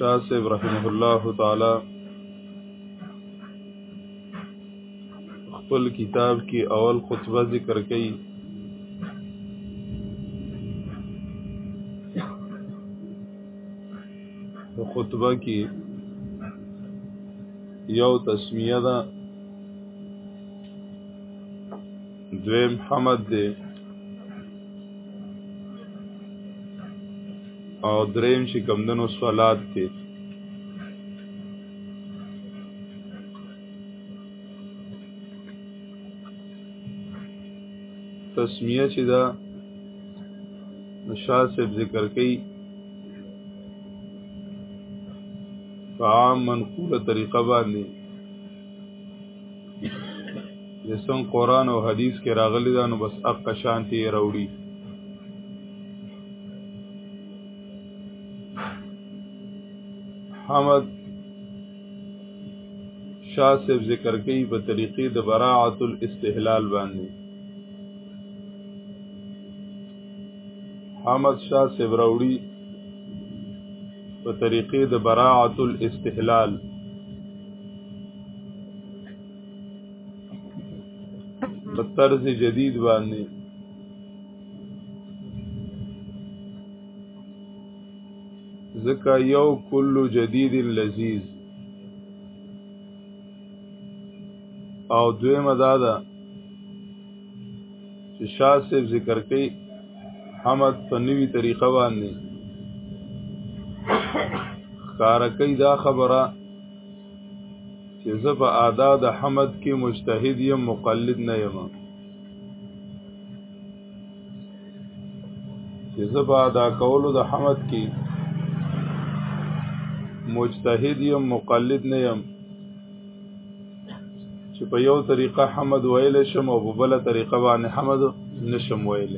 شاه صاحب رحمه الله تعالی خپل کتاب کې اول خطبه ذکر کړي خطبه کې یو تسمیه ده دویم حمد دی او دریم چې کمدنو صلات دی تسمیه چې دا نشاء صاحب ذکر کړي په عام منقوله طریقه باندې لسن قرآن او حدیث کې راغلی دا نو بس اق شانتی راوړي حمد شاه صاحب ذکر کوي په طریقې د براعت الاستحلال باندې حمد شاه صاحب راوړي په طریقې د براعت الاستحلال په طرز جدید باندې ځکه یو کل جدید لذیذ او دویمه دا ده چې شاه صاحب ذکر کوي حمد په نوي طریقه باندې کار کوي دا خبره چې زه په ادا د حمد کې مجتهد یم مقلد نه یم چې زه په ادا کولو د حمد کې مجتهد یم مقلد نه یم چې په یو طریقه حمد ویل شم او په بل طریقه باندې حمد نشم ویل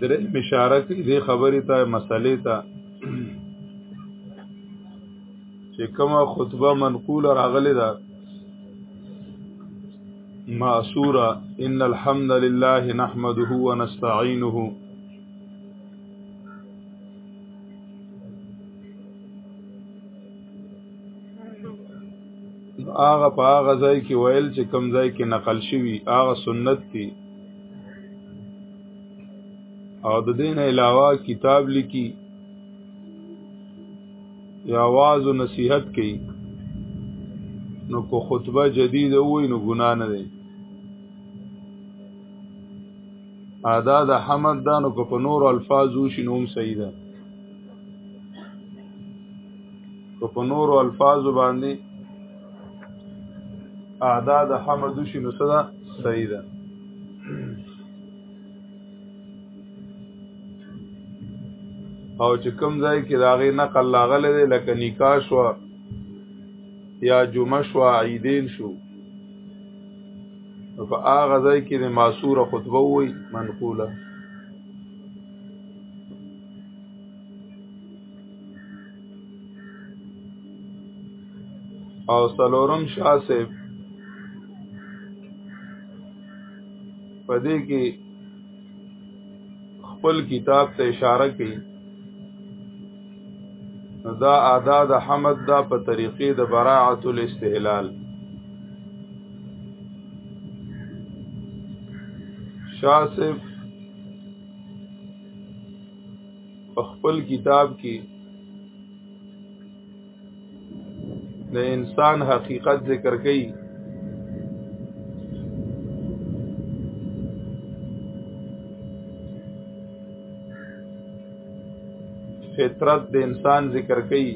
درې اشاره کوي دې خبرې ته مسلې ته چې کومه خطبه منقوله راغلې ده معصوره ان الحمد لله نحمده ونستعينه هغه په هغه ځای کې ویل چې کم ځای کې نقل شوی هغه سنت دی او د دین علاوه کتاب لیکي یا आवाज او نصیحت کوي نو کو خطبه جدید وای نو ګنا نه دی ادا د حمد دانو کو په نور الفاظو شنوم صحیح ده که په نور او الفاظ باندې اعداد حمد شي نو صدا صحیح ده او چې کوم ځای کې راغی نقل لاغله ده لکه نکاح شو یا جمعه شو عیدین شو په هغه ځای کې د معصوره خطبه وای منقوله او سلورم شاه صاحب په دې کې خپل کتاب ته اشاره کوي دا ادا د حمد دا په طریقې د براعت الاستهلال شاه صاحب په خپل کتاب کې د انسان حقیقت ذکر کړي فطرت د انسان ذکر کړي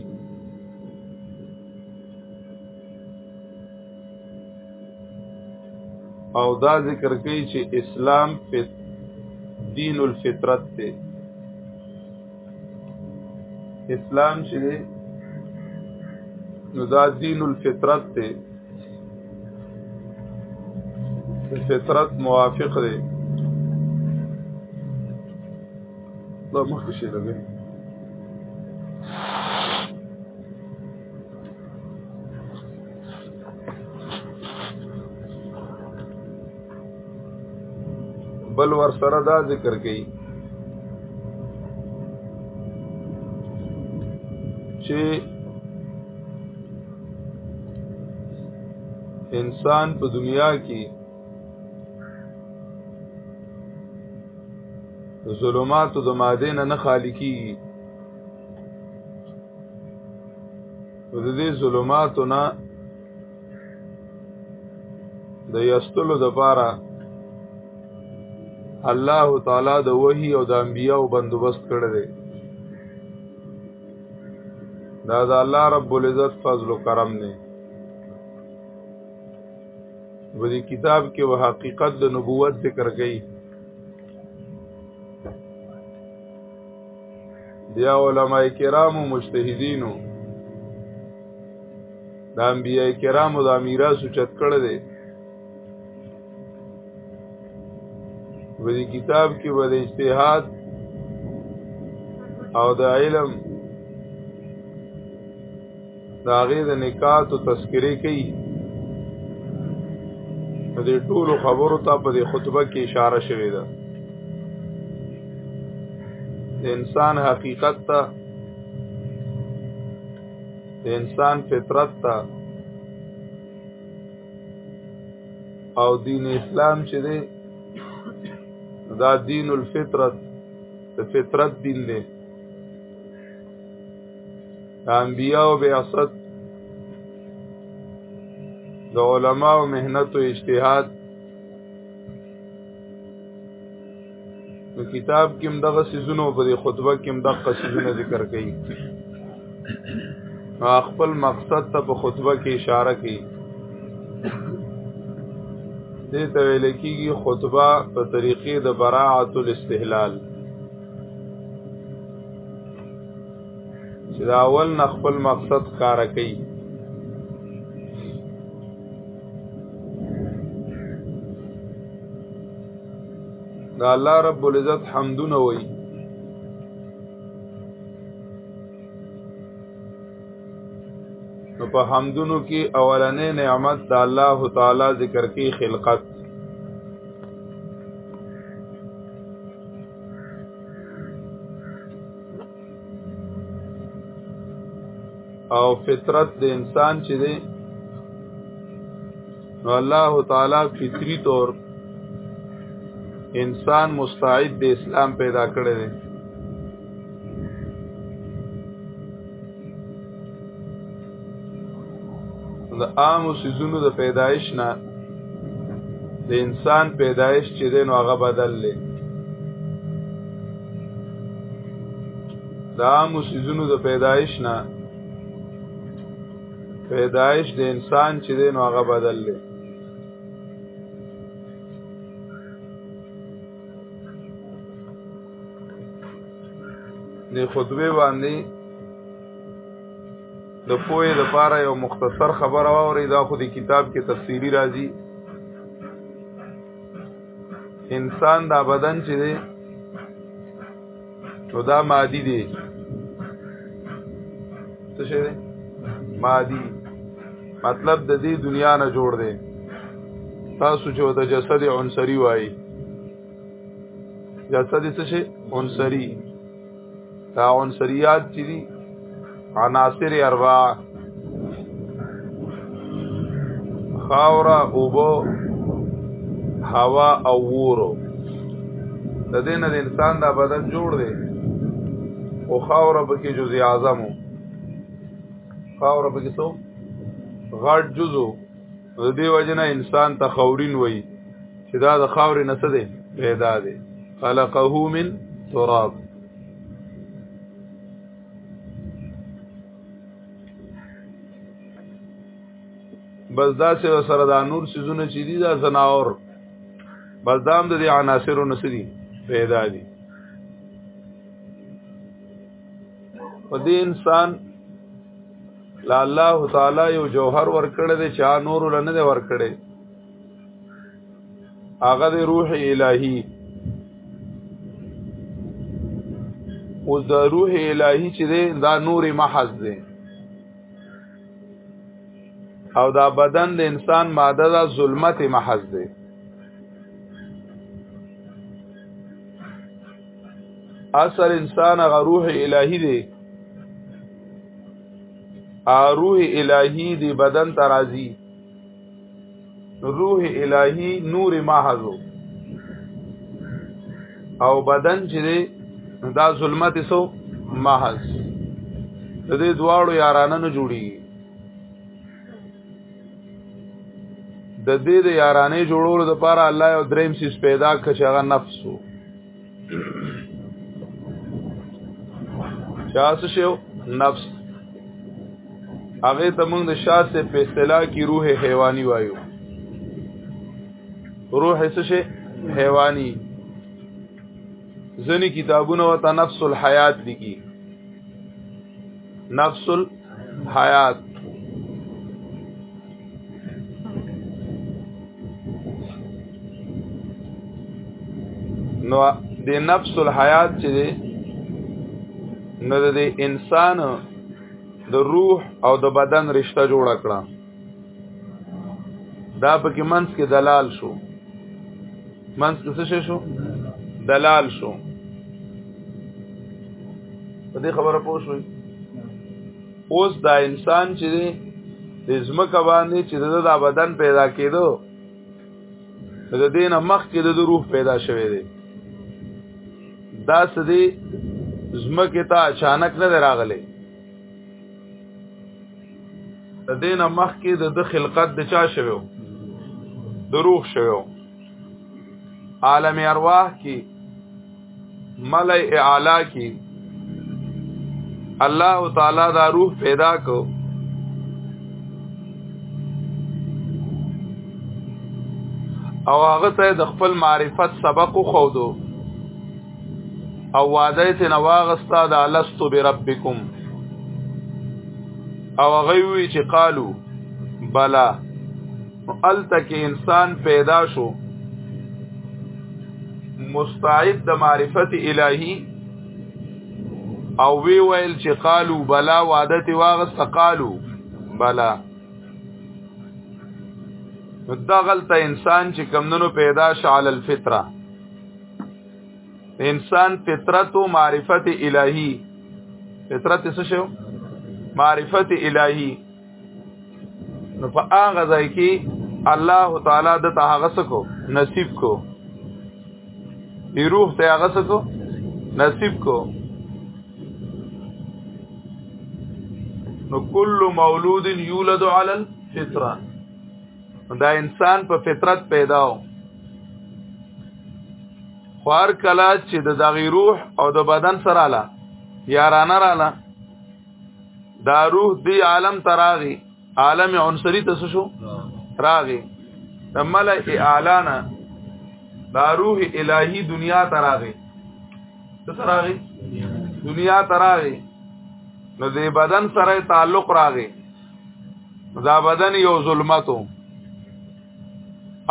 او دا ذکر کوي چې اسلام فت دین الفطرت دی اسلام چې دی نو دا دین الفطرت دی فطرت موافق دی دا مخکې شي لګي بل ور سره دا ذکر کړي چې انسان په دنیا کې ظلمات د ماده نه نه خالی کیږي نو د دې ظلماتو نه د یستلو د پاره الله تعالی د وحی او د انبیانو بندوبست کړی دی دا د الله رب العزت فضل و کرم دی په دې کتاب کې و حقیقت د نبوت ذکر کړي بیا علما کرام او مجتهدینو د انبیاء کرام او د میراث چت کړه دي په دې کتاب کې به د اجتهاد او د علم دا غي د نکاح او تذکره کوي د دې ټولو خبرو ته په دې خطبه کې اشاره شوې ده د انسان حقیقت ته د انسان فطرت ته او دین اسلام چې دی دا دین الفطرت د فطرت دین دی د انبیاء او بعثت د علما او مهنت او اجتهاد نو کتاب کې هم دغه سيزونو په دې خطبه کې هم دغه سيزونه ذکر کړي خپل مقصد ته په خطبه کې اشاره کړي دې ته ویل کېږي خطبه په طریقې د براعت الاستهلال چې دا اول نه خپل مقصد کار کوي دا الله رب العزت حمدونه وایي نو په حمدونو کې اولنې نعمت د الله تعالی ذکر کې خلقت او فطرت د انسان چې دی نو الله تعالی فطری طور انسان مستعد د اسلام پیدا کړی دی د عام سيزونو د پیدایش نه د انسان پیدایش چې دین هغه بدل لې د عام سيزونو د پیدایش نه پیدایش د انسان چې دین هغه بدل لې د خطبه باندې د پوهې د پاره یو مختصر خبره واوري دا خو د کتاب کې تفصیلی راځي انسان دا بدن چې دی نو دا مادي دی څه شي دی مادي مطلب د دې دنیا نه جوړ دی تاسو چې وته جسد عنصری وایي دا څه دي څه شي عنصري دا عنصريات چې دي عناصر اربع خاورا اوبو هوا او وورو د دې نه انسان دا بدن جوړ دی او خاور به کې جزء اعظم خاور به کې څو غټ جزء د دې وجنه انسان ته خورین وای چې دا د خاورې نه څه دی پیدا دی خلقه من تراب بس دا سه سره دا نور سيزونه چې دي دا زناور بس دام د دې عناصرو نسري پیدا دي په دې انسان لا الله تعالی یو جوهر ورکړی دی چې نور لنه دی ورکړی هغه د روح الهی او د روح الهی چې دی دا نور محض دی او دا بدن د انسان ماده دا ظلمت محض دی اصل انسان هغه روح الهي دی ا روح الهي دی بدن ترازی روح الهي نور محض او بدن چې دی دا ظلمت سو محض د دې دواړو یارانه نه جوړیږي د دې د یارانې جوړولو لپاره الله یو دریم سیس پیدا کړ چې هغه نفس وو چا څه شو نفس هغه ته موږ د شاسه په اصطلاح کې روح حیواني وایو روح څه شي حیواني ځنی کتابونه وته نفس الحیات لیکي نفس الحیات حیات نو د نفس الحیات چې دی نو د انسان د روح او د بدن رشتہ جوړ کړه دا پکې منس کې دلال شو منس کې څه شو دلال شو په دې خبره پوه شوي اوس دا انسان چې دی د ځمکه باندې چې د دا بدن پیدا کېدو د دینه مخ کې د روح پیدا شوی دی دا سدي ځمکه ته اچانک نه راغلی د دینه مخ کې د د خلقت د چا شوو د روح شوو عالم ارواح کې ملای اعلی کې الله تعالی دا روح پیدا کو او هغه ته د خپل معرفت سبق خو دو او وعده ته نواغستا د الست بربکم او غوي چې قالو بلا الته کې انسان پیدا شو مستعد د معرفت الهی او وی ویل چې قالو بلا وعده ته واغست قالو بلا دغلت انسان چې کمندونو پیدا شعل الفطره انسان فطرت او معرفت الهی فطرت څه شو معرفت الهی نو په هغه ځای کې الله تعالی د ته هغه سکو نصیب کو دی روح ته هغه سکو نصیب کو نو کل مولود یولد علی الفطره دا انسان په فطرت پیدا و خوار کلا چې د دغی روح او د بدن سره لا یارانه رااله دا روح دی عالم تراغي عالم عنصری ته شو راغي د ملئ اعلانه دا روح الهی دنیا تراغي څه تراغي دنیا تراغي نو دې بدن سره تعلق راغي دا بدن یو ظلمتو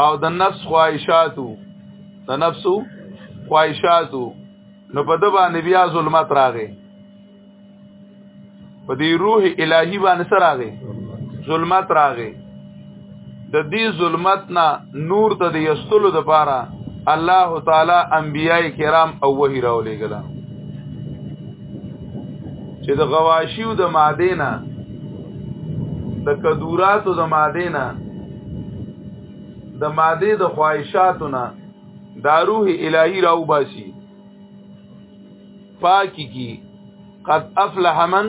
او د نفس خواهشاتو د نفسو خواهشاتو نو په د باندې بیا ظلمت راغې په دې روح الهي باندې سره راغې ظلمت راغې د دې ظلمت نه نور ته د یستلو د پاره الله تعالی انبیای کرام او وحی راولې غلا چې د غواشیو د ماده نه د کدوراتو د ماده نه د ماده د خواهشاتو نه دا روح الهی راو باسي پاکی کی قد افلح من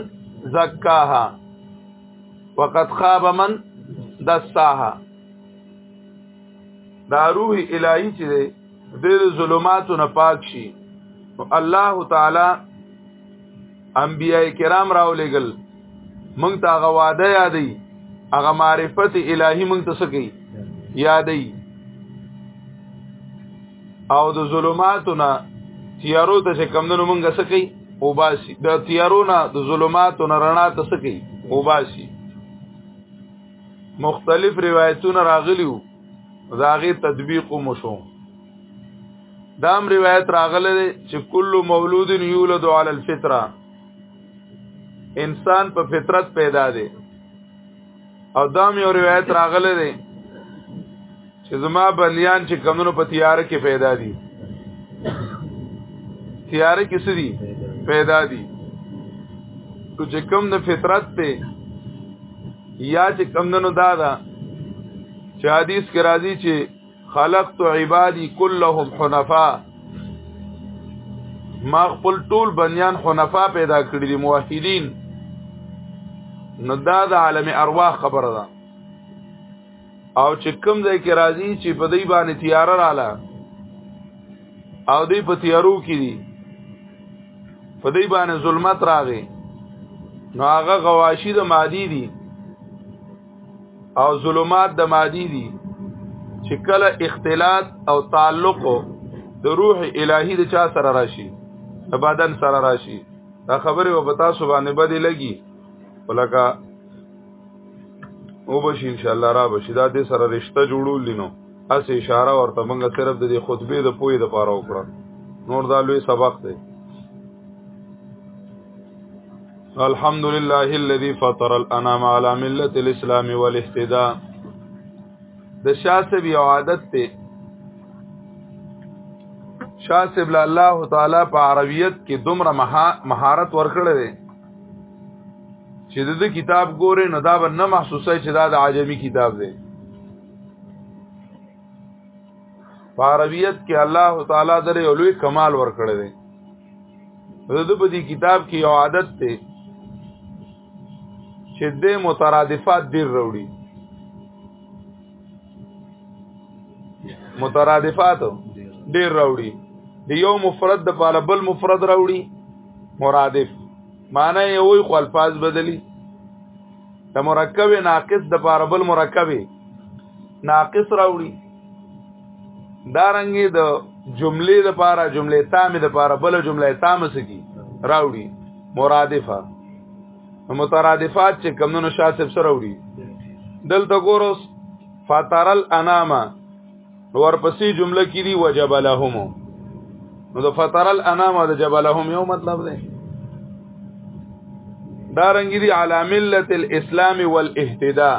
زکاها وقد خاب من دساها دا روح الهی چې دی د ظلماتو نه پاک شي الله تعالی انبیای کرام راولېګل مونږ ته هغه وعده یادې هغه معرفت الهی مونږ ته سکی یادې او د ظلماتو نه تیارو ته چې کمندونو مونږه سکی او باسي د تیارو نه د ظلماتو نه رڼا ته سکی او باسي مختلف روایتونه راغلیو داغه تطبیق مو شو دام روایت راغله چې کل مولود یولد علی الفطره انسان په فطرت پیدا دی او دا مې روایت راغله ده چې زما بنیان چې کمونو په تیار کې پیدا دي تیار کې څه دي پیدا دي نو چې کم د فطرت ته یا چې کم نو دا ده چې حدیث کې راځي چې خلقت عبادي كلهم حنفاء ما خپل ټول بنیان حنفا پیدا کړی دي موحدین نو دا د عالم ارواح خبره ده او چې کوم ځای کې راځي چې په دې باندې تیار رااله او دې په تیارو کې دي په دې باندې ظلمت راغی نو هغه غواشي د مادي دي او ظلمات د مادي دي چې کله اختلاط او تعلق د روح الهي د چا سره راشي د بدن سره راشي دا خبره و بتا سبحانه بدی لګي ولکه او بشي ان شاء الله را بشي دا د سره رشتہ جوړول لینو اس اشاره ورته موږ صرف د خطبه د پوی د پاره وکړه نور دا لوی سبق دی الحمد لله الذي فطر الانام على مله الاسلام والاهتداء د شاسب یو عادت ته شاسب الله تعالی په عربیت کې دومره مهارت ورکړی دی چې د کتاب ګورې نو دا به نه محسوسه چې دا د عجمی کتاب دی فارویت کې الله تعالی درې لوی کمال ورکړی دی د په دې کتاب کې یو عادت دی چې د مترادفات ډیر وروړي مترادفات ډیر راوړي د یو مفرد د پاره بل مفرد راوړي مرادف معنی یې وای خو الفاظ بدلی د مرکب ناقص د پاره بل مرکب ناقص راوړي دارنګي د جملې د پاره جملې تامه د پاره بل جمله تامه سکی راوړي مرادفه مترادفات چې کمونو شاسب سره وړي دلته ګوروس فاترل اناما ورپسې جمله کې دی وجب لهم نو د فاترل اناما د جب لهم یو مطلب دی دارنګي دی علی ملت الاسلام والاهتداء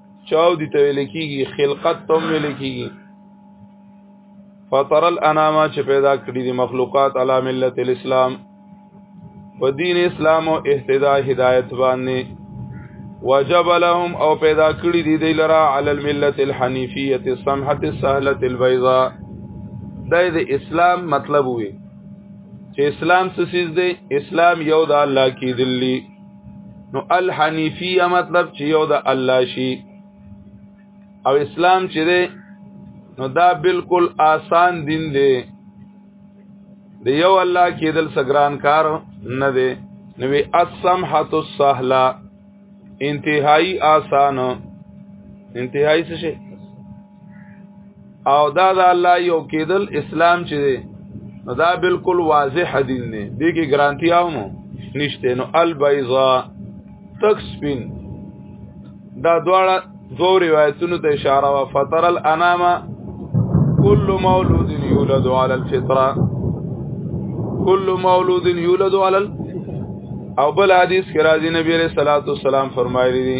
چاو دي ته ویل کیږي خلقت ته ویل کیږي فطر الانام چې پیدا کړی دي مخلوقات علی ملت الاسلام په دین اسلام او اهتدا هدایت باندې وجب لهم او پیدا کړی دي دی لرا علی الملت الحنیفیه السمحه السهله البيضاء دا د اسلام مطلب وي چې اسلام څه سیز دی اسلام یو د الله کې دلی نو الحنیفیه مطلب چې یو د الله شي او اسلام چې دی نو دا بالکل آسان دین دی د یو الله کېدل سګران کار نه دی نو وی السمحه السهله انتهایی آسان انتهایی څه شي او دا د الله یو کېدل اسلام چې دی نو دا بالکل واضح دین دی دې کې ګرانتی اومو نشته نو البیضا تک سپین دا دواړه دو روایتونو ته اشاره وا فطر الانام كل مولود يولد على الفطره كل مولود يولد على او بل حدیث کې راځي نبی عليه الصلاه والسلام فرمایلی دي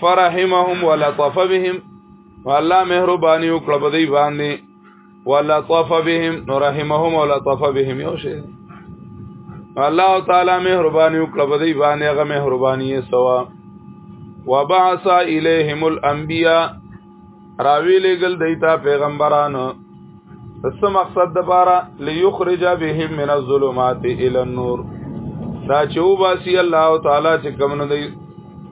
فرحمهم ولطف بهم والله مهرباني وکړه په دې باندې ولطف بهم نو رحمهم ولطف بهم یو شی الله تعالی مهرباني وکړه په دې باندې هغه مهرباني سوا وبعث اليهم الانبياء راوی لګل دیتا پیغمبرانو څه مقصد د پاره ليخرج بهم من الظلمات الى النور دا چې وباسي الله تعالی چې کوم نه دی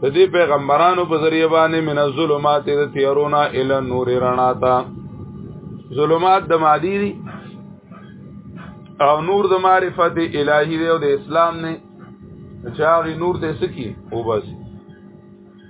د دې پیغمبرانو په ذریعہ باندې من الظلمات د تیرونا الى النور رڼا تا ظلمات د مادي دي او نور د معرفت الهي دی او د اسلام نه چاغي نور ته سکی وباسي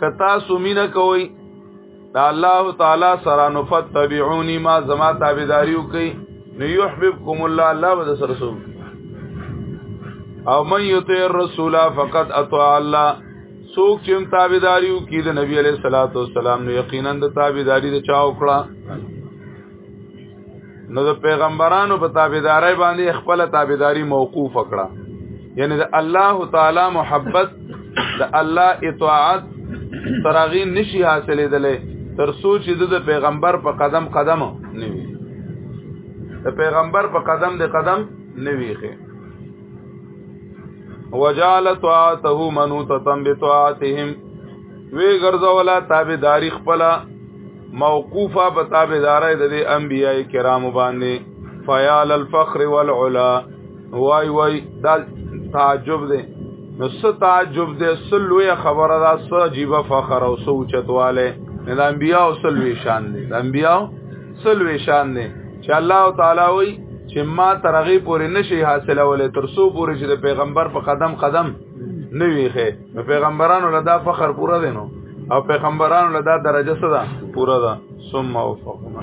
کتا سومینه کوي دا الله تعالی سره نو فتبعونی ما زما تابعداریو کوي نو يحببكم الله الله بد سره سو او من یطیع الرسول فقد اطاع الله سوک چې تابعداریو کوي د نبی علیہ الصلوۃ والسلام نو یقینا د تابعداری د چا وکړه نو د پیغمبرانو په تابعداري باندې خپل تابعداري موقوف کړه یعنی د الله تعالی محبت د الله اطاعت ترغی نشي حاصلېدلې تر سوچ د پیغمبر په قدم قدم نیوي د پیغمبر په قدم د قدم نیويخه وجعل طاعته منوتتم بطاعتهم وی ګرځولا تابعداري خپل موقوفه په تابعداري د انبیاء کرام باندې فیال الفخر والعلا وای وای دا تعجب دی نو ست تعجب دی سلوی خبره دا سجیب فخر او سوچتواله نه د انبیاء سلوی شان دی د انبیاء سلوی شان دی چې الله تعالی وای چې ما ترغه پورې نشي حاصلولې ترسو پورې چې د پیغمبر په قدم قدم نه ویخه نو پیغمبرانو له دا فخر پورا دینو او پیغمبرانو له دا درجه څه ده پورا ده ثم وفقنا